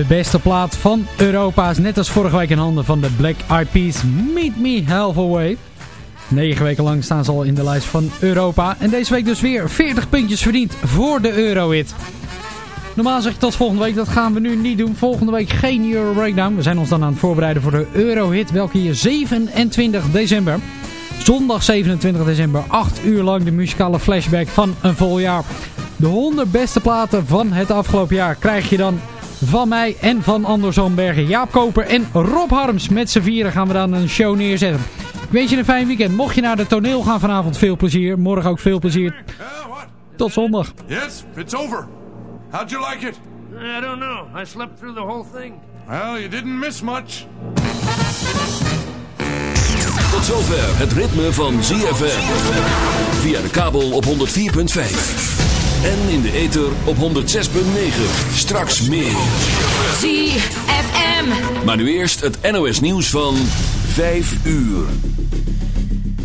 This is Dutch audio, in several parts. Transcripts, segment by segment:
De beste plaat van Europa is net als vorige week in handen van de Black Eyed Peas Meet Me Halfway. Negen weken lang staan ze al in de lijst van Europa. En deze week dus weer 40 puntjes verdiend voor de Eurohit. Normaal zeg ik tot volgende week, dat gaan we nu niet doen. Volgende week geen Euro Breakdown. We zijn ons dan aan het voorbereiden voor de Eurohit, welke hier 27 december. Zondag 27 december, 8 uur lang de muzikale flashback van een vol jaar. De 100 beste platen van het afgelopen jaar krijg je dan van mij en van Anders Zandbergen, Jaap Koper en Rob Harms. Met z'n vieren gaan we dan een show neerzetten. Ik wens je een fijn weekend. Mocht je naar de toneel gaan vanavond, veel plezier. Morgen ook veel plezier. Tot zondag. Yes, it's over. How'd you like it? I don't know. I slept through the whole thing. Well, you didn't miss much. Tot zover het ritme van ZFM. Via de kabel op 104.5. En in de ether op 106.9. Straks meer. ZFM. Maar nu eerst het NOS nieuws van 5 uur.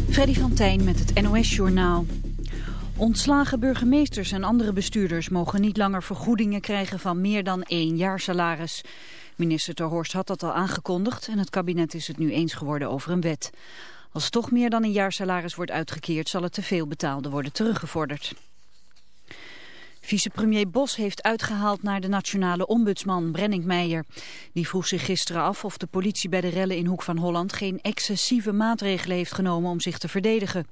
Freddy van Tijn met het NOS Journaal. Ontslagen burgemeesters en andere bestuurders mogen niet langer vergoedingen krijgen van meer dan één jaar salaris. Minister Ter Horst had dat al aangekondigd en het kabinet is het nu eens geworden over een wet. Als toch meer dan een jaar salaris wordt uitgekeerd zal het te veel betaalde worden teruggevorderd. Vicepremier Bos heeft uitgehaald naar de nationale ombudsman Brenning Meijer. Die vroeg zich gisteren af of de politie bij de rellen in Hoek van Holland geen excessieve maatregelen heeft genomen om zich te verdedigen.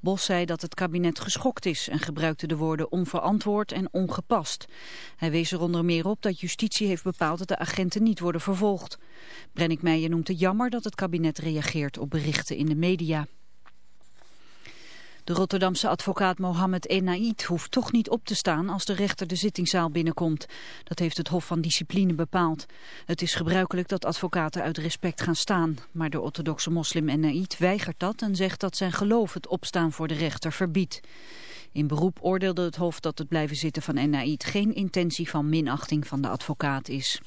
Bos zei dat het kabinet geschokt is en gebruikte de woorden onverantwoord en ongepast. Hij wees er onder meer op dat justitie heeft bepaald dat de agenten niet worden vervolgd. Brenning Meijer noemt het jammer dat het kabinet reageert op berichten in de media. De Rotterdamse advocaat Mohammed Enaid hoeft toch niet op te staan als de rechter de zittingszaal binnenkomt. Dat heeft het Hof van Discipline bepaald. Het is gebruikelijk dat advocaten uit respect gaan staan. Maar de orthodoxe moslim Enaid weigert dat en zegt dat zijn geloof het opstaan voor de rechter verbiedt. In beroep oordeelde het Hof dat het blijven zitten van Enaid geen intentie van minachting van de advocaat is.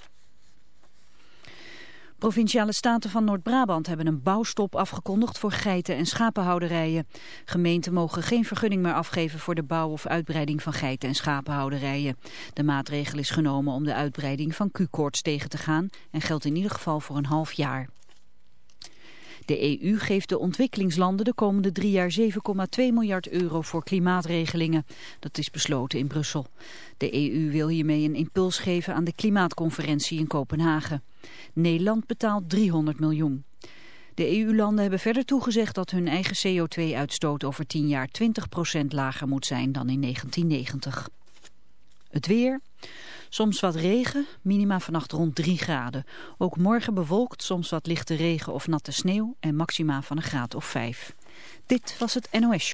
Provinciale staten van Noord-Brabant hebben een bouwstop afgekondigd voor geiten- en schapenhouderijen. Gemeenten mogen geen vergunning meer afgeven voor de bouw of uitbreiding van geiten- en schapenhouderijen. De maatregel is genomen om de uitbreiding van Q-koorts tegen te gaan en geldt in ieder geval voor een half jaar. De EU geeft de ontwikkelingslanden de komende drie jaar 7,2 miljard euro voor klimaatregelingen. Dat is besloten in Brussel. De EU wil hiermee een impuls geven aan de klimaatconferentie in Kopenhagen. Nederland betaalt 300 miljoen. De EU-landen hebben verder toegezegd dat hun eigen CO2-uitstoot over 10 jaar 20% lager moet zijn dan in 1990. Het weer... Soms wat regen, minima vannacht rond 3 graden. Ook morgen bewolkt, soms wat lichte regen of natte sneeuw en maxima van een graad of 5. Dit was het NOS.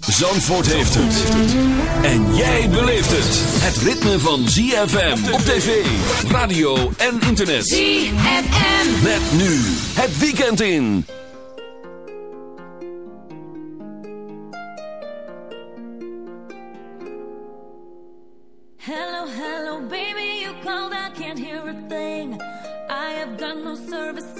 Zandvoort heeft het. En jij beleeft het. Het ritme van ZFM op tv, radio en internet. ZFM. Met nu het weekend in. Hello, hello, baby, you called, I can't hear a thing. I have got no service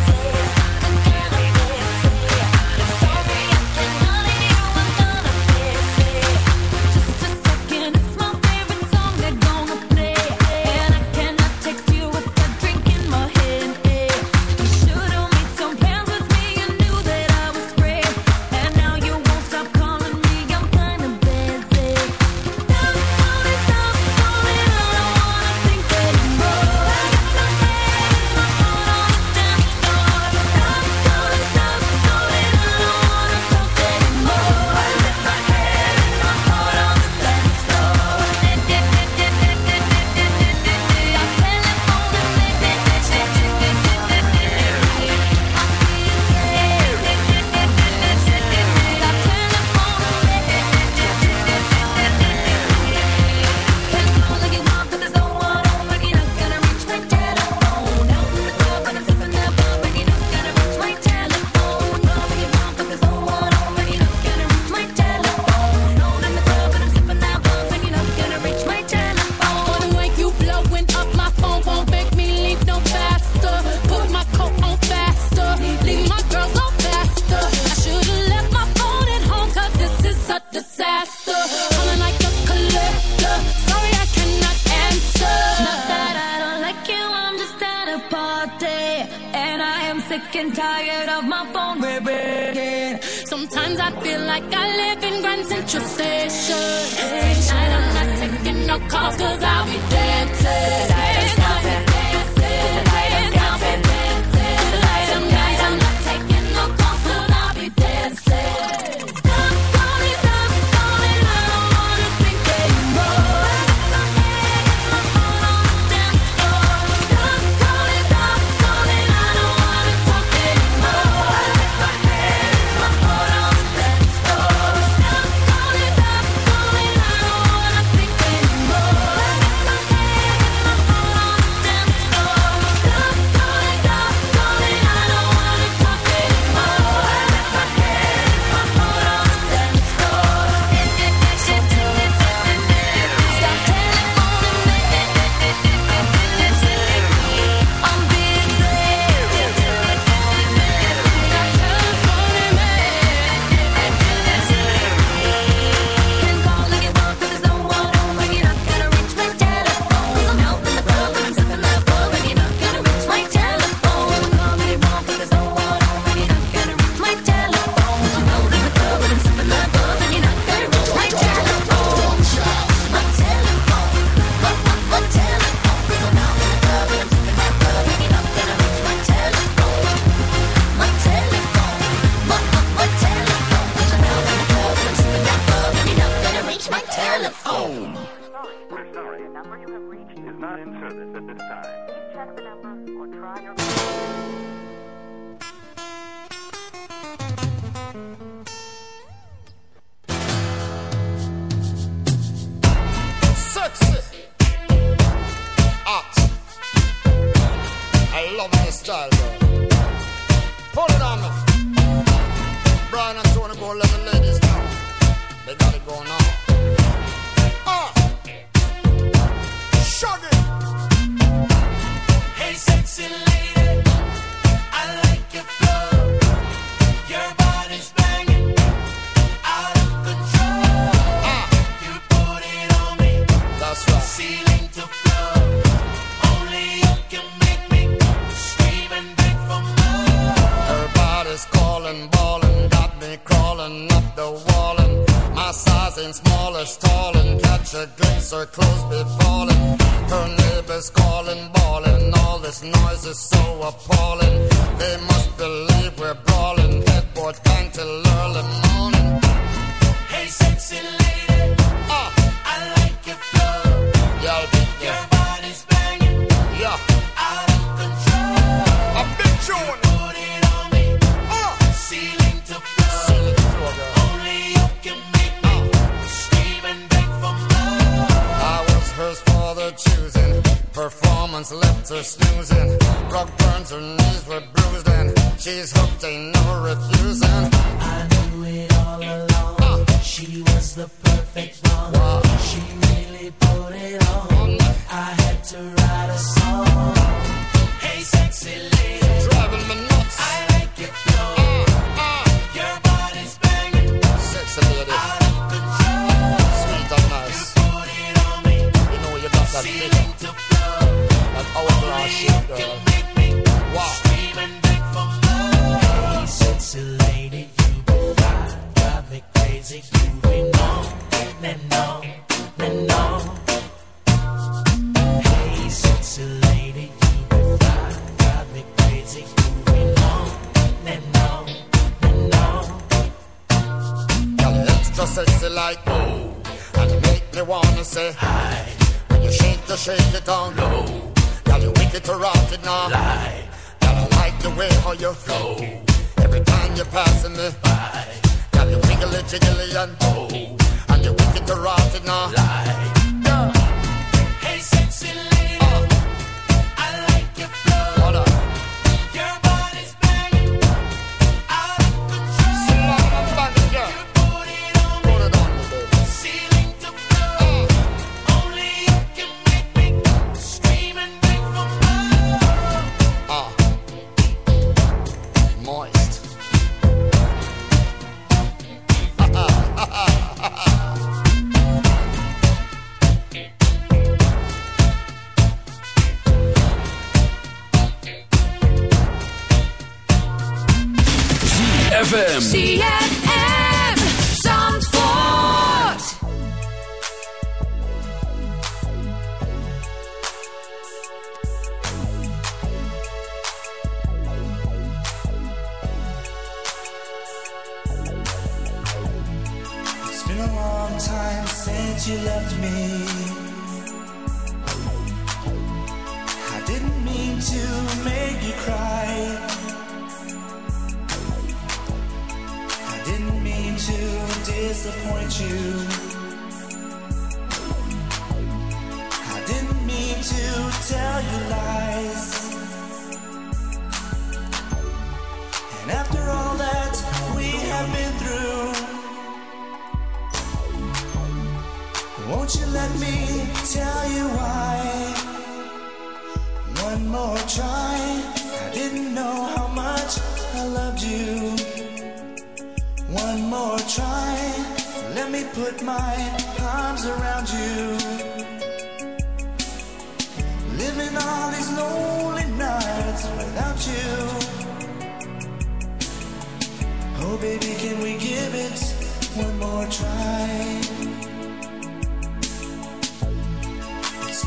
be falling. Her neighbors calling, bawling. All this noise is so appalling. They must believe we're brawling. Headboard bang till early morning. Hey, sexy lady. Uh, I like your flow. Y'all, yeah. once left her snoozing. Rock burns, her knees were bruised, and she's hooked, ain't never refusing. I knew it all along. Uh. She was the perfect one. Wow. She really put it on. I had to write a song. Hey, sexy lady. say hi. When you shake, you shake it down low. Got you wicked to rot it now. Lie. Gotta like the way how you flow. Every time you're passing me by. Got you wiggly jiggly and oh. And you wicked to rot it now. Lie.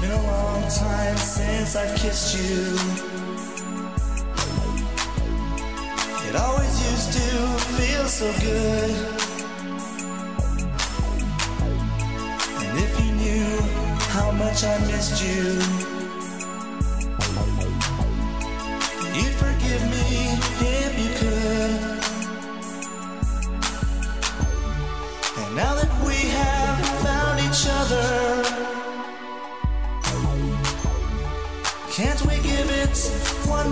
Been a long time since I've kissed you. It always used to feel so good. And if you knew how much I missed you,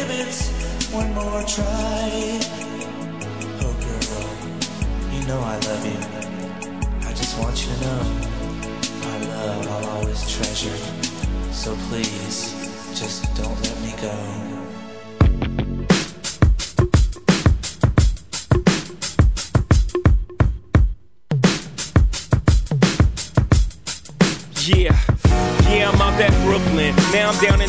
Give it one more try? Oh, girl, you know I love you. I just want you to know my love I'll always treasure. So please, just don't let me go. Yeah. Yeah, I'm out at Brooklyn. Now I'm down in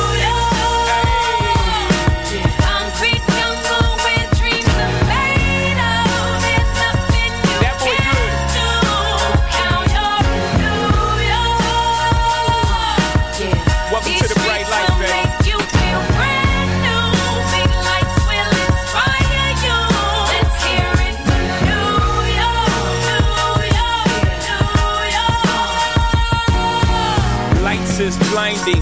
blinding.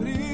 reír.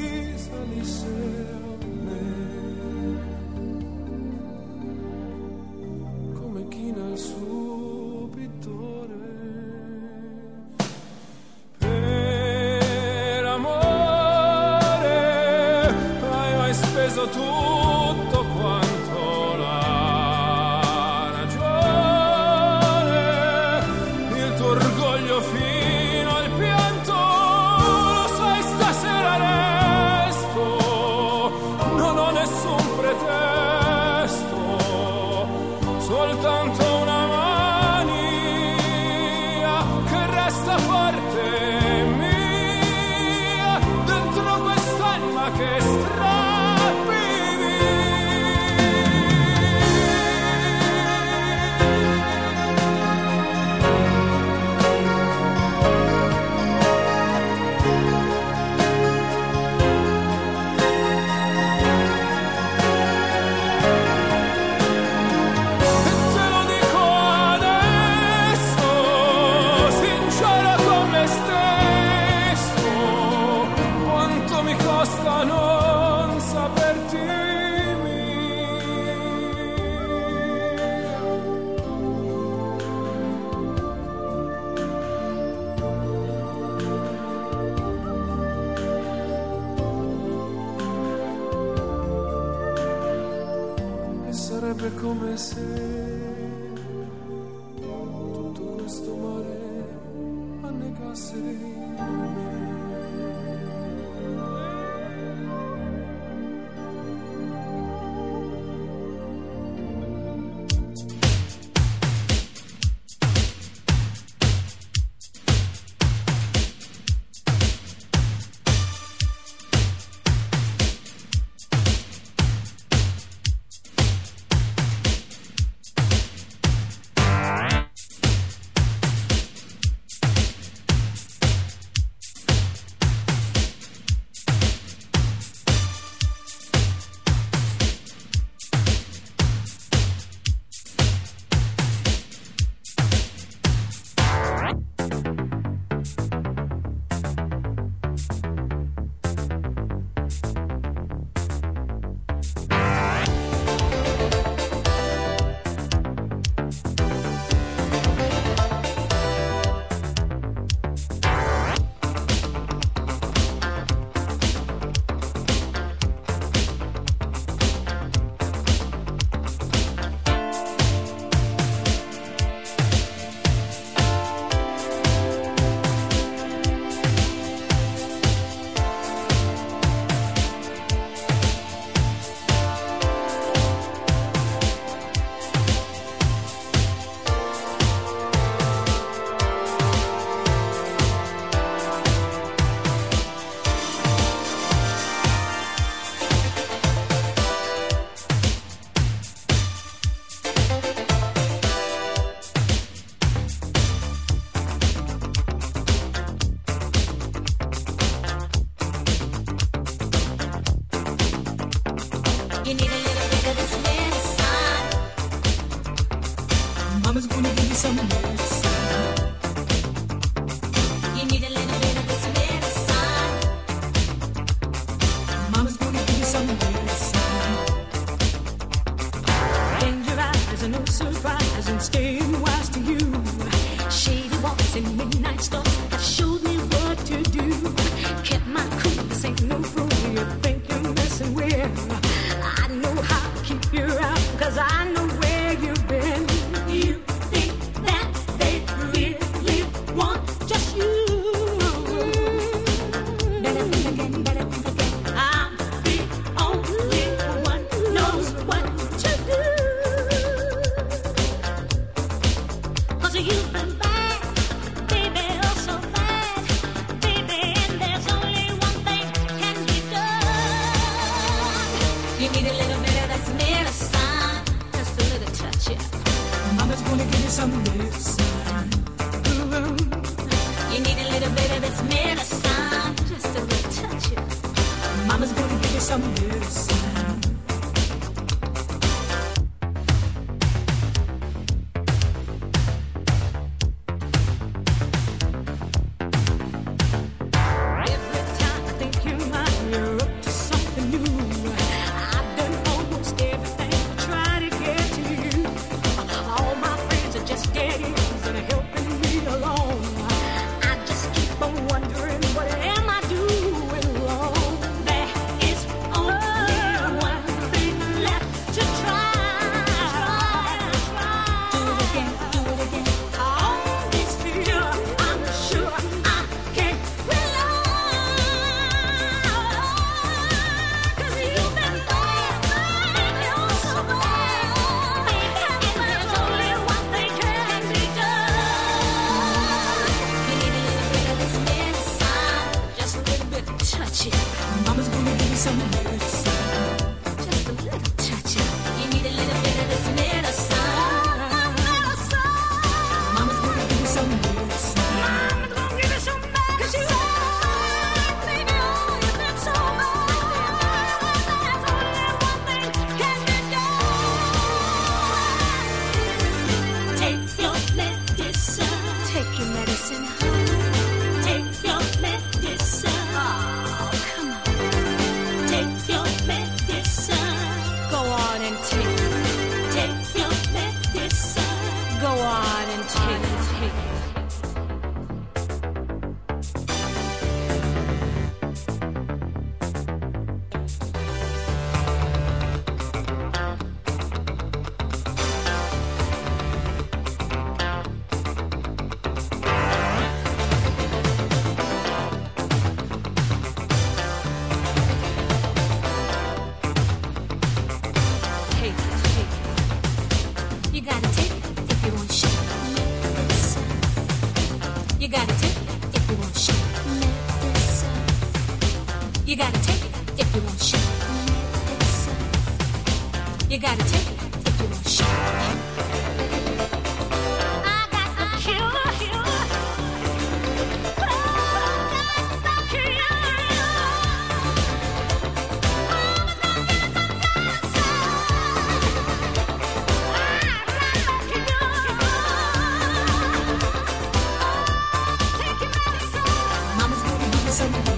some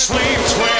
Sleeps wet.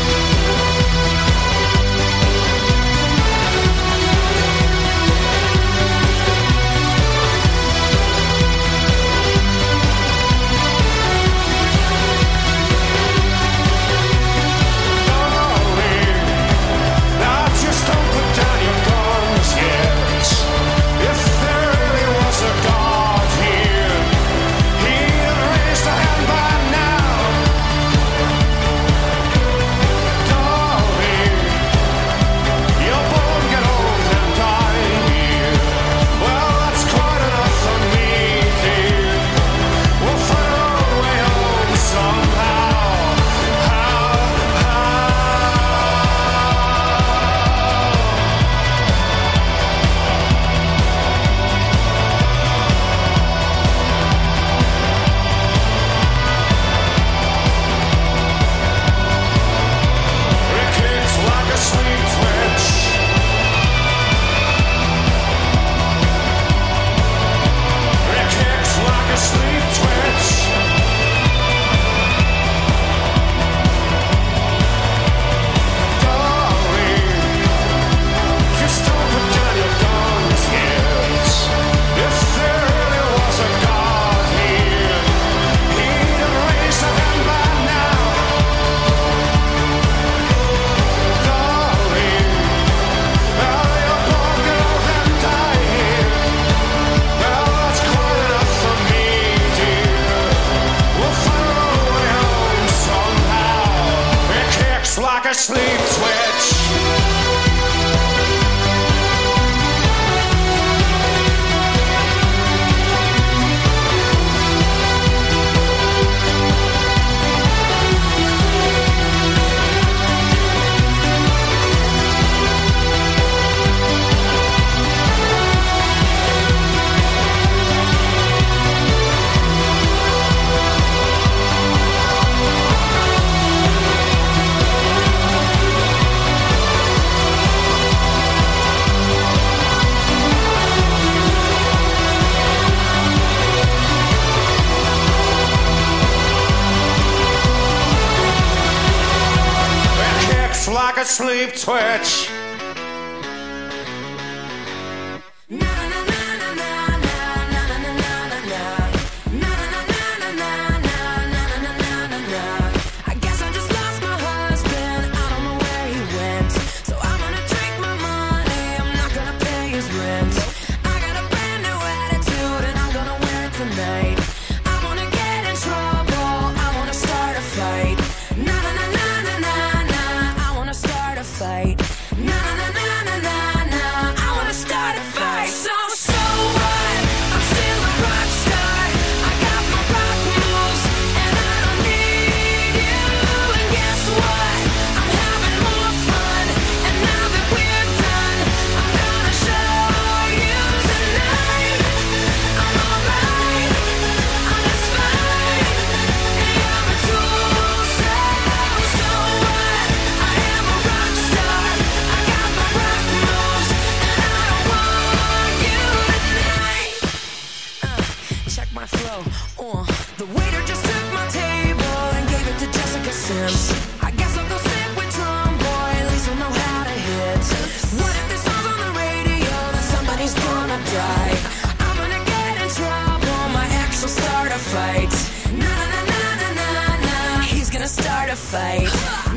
sleep switch. Sleep twitch. Fight.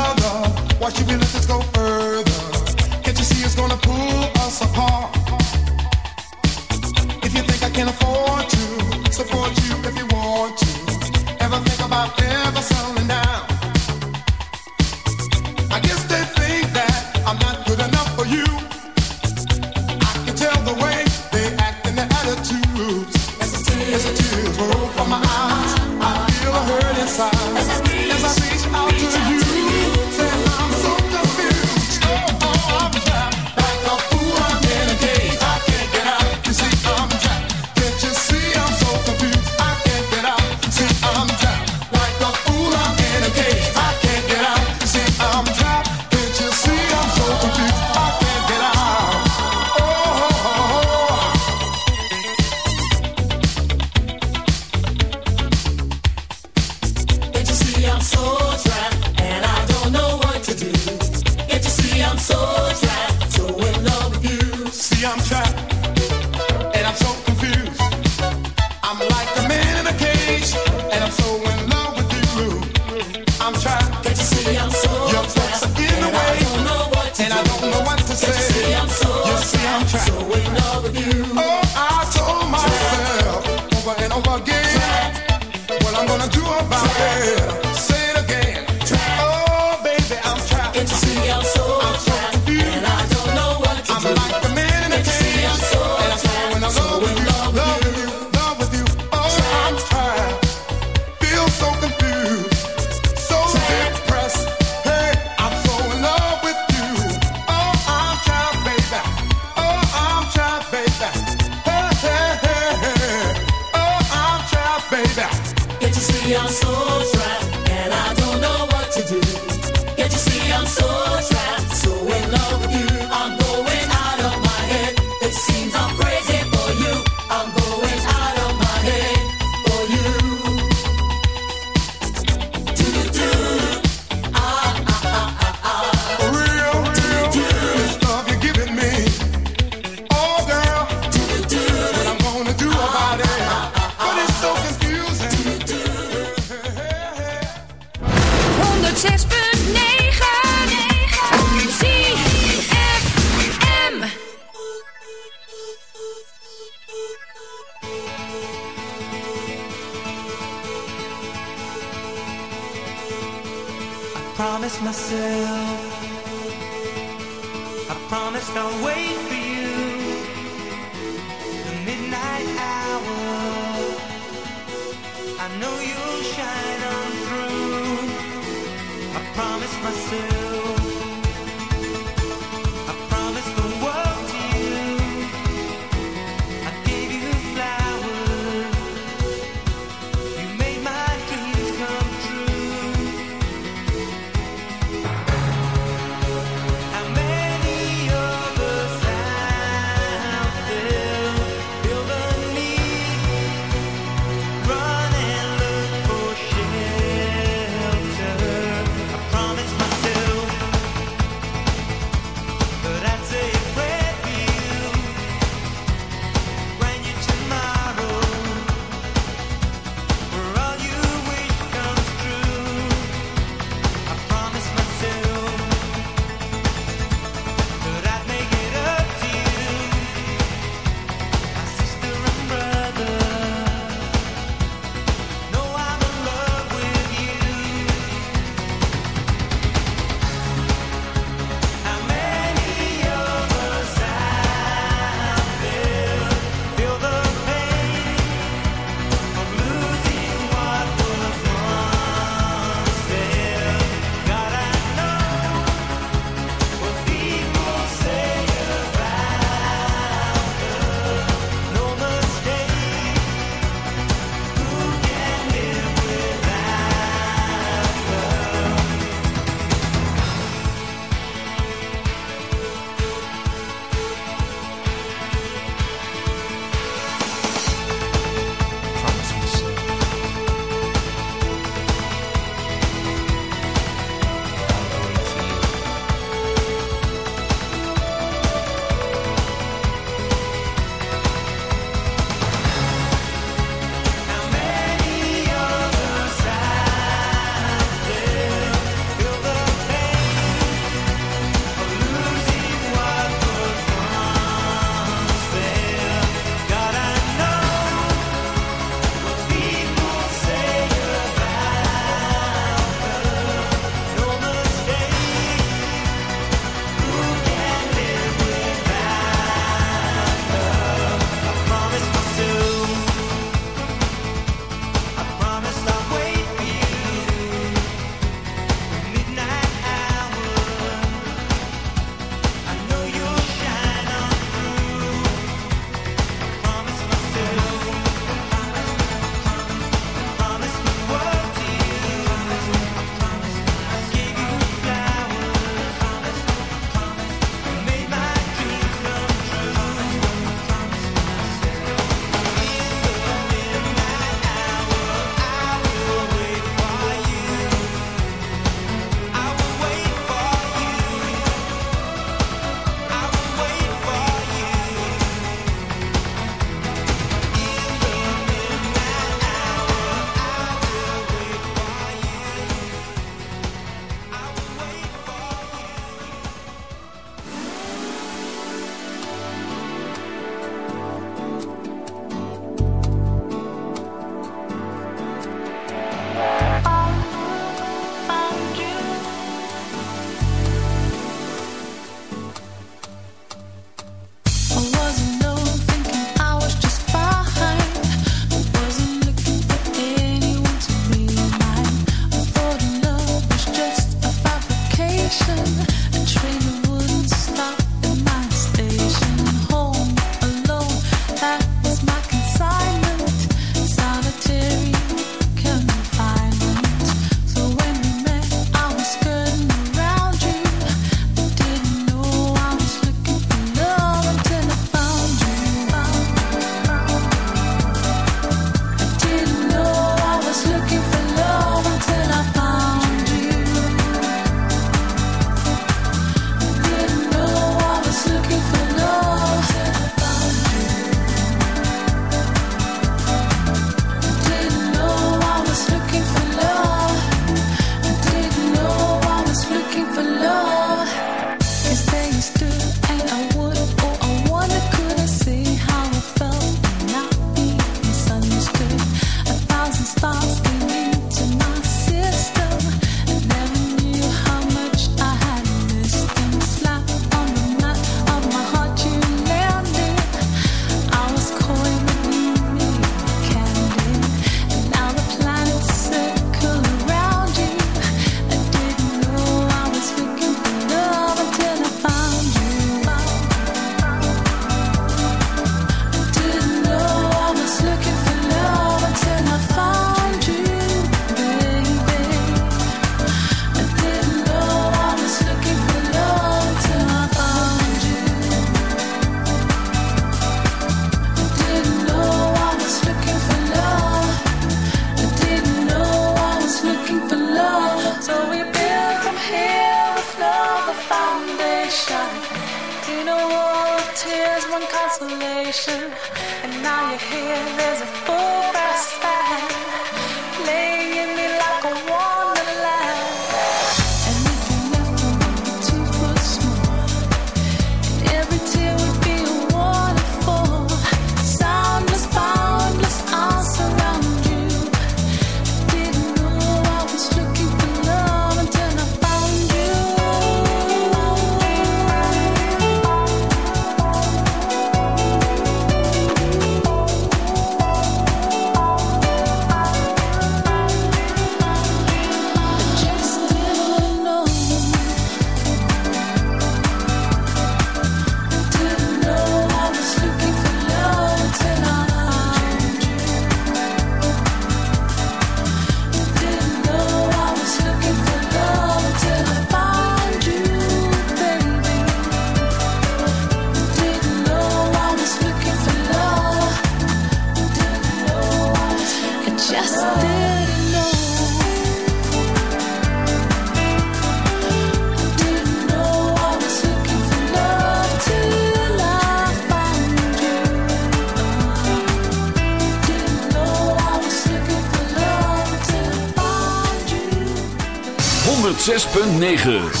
9.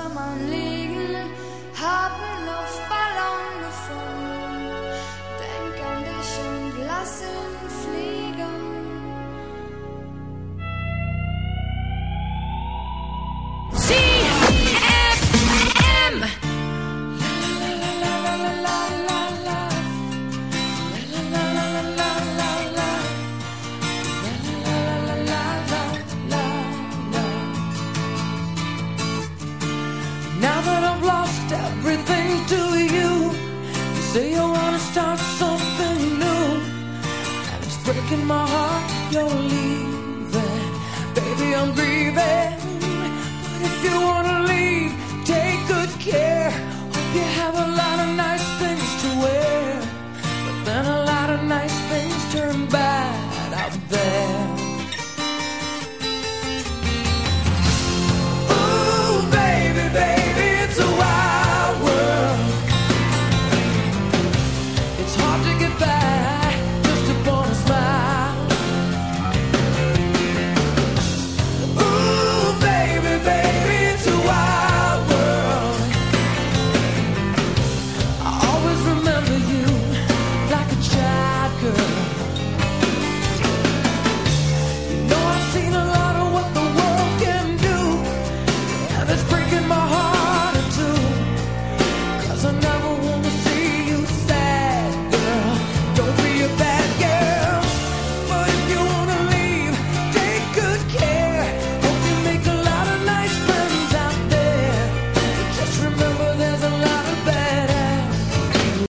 am on leaves.